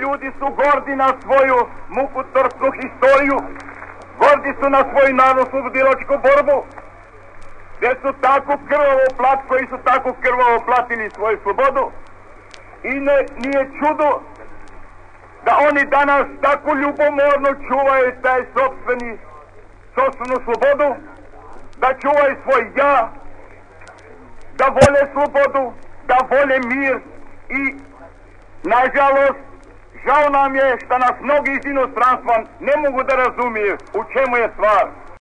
ljudi su gordi na svoju mukotrpnu historiju, gordi su na svoju narodno-slobodilačku borbu, gdje su tako krvavo plat, koji su tako krvavo platili svoju slobodu. I ne, nije čudo da oni danas tako ljubomorno čuvaju taj sobstveni, sobstvenu slobodu, da čuvaju svoj ja, da vole slobodu, da vole mir i nažalost žao nam je što nas mnogi iz inostranstva ne mogu da razumiju u čemu je stvar.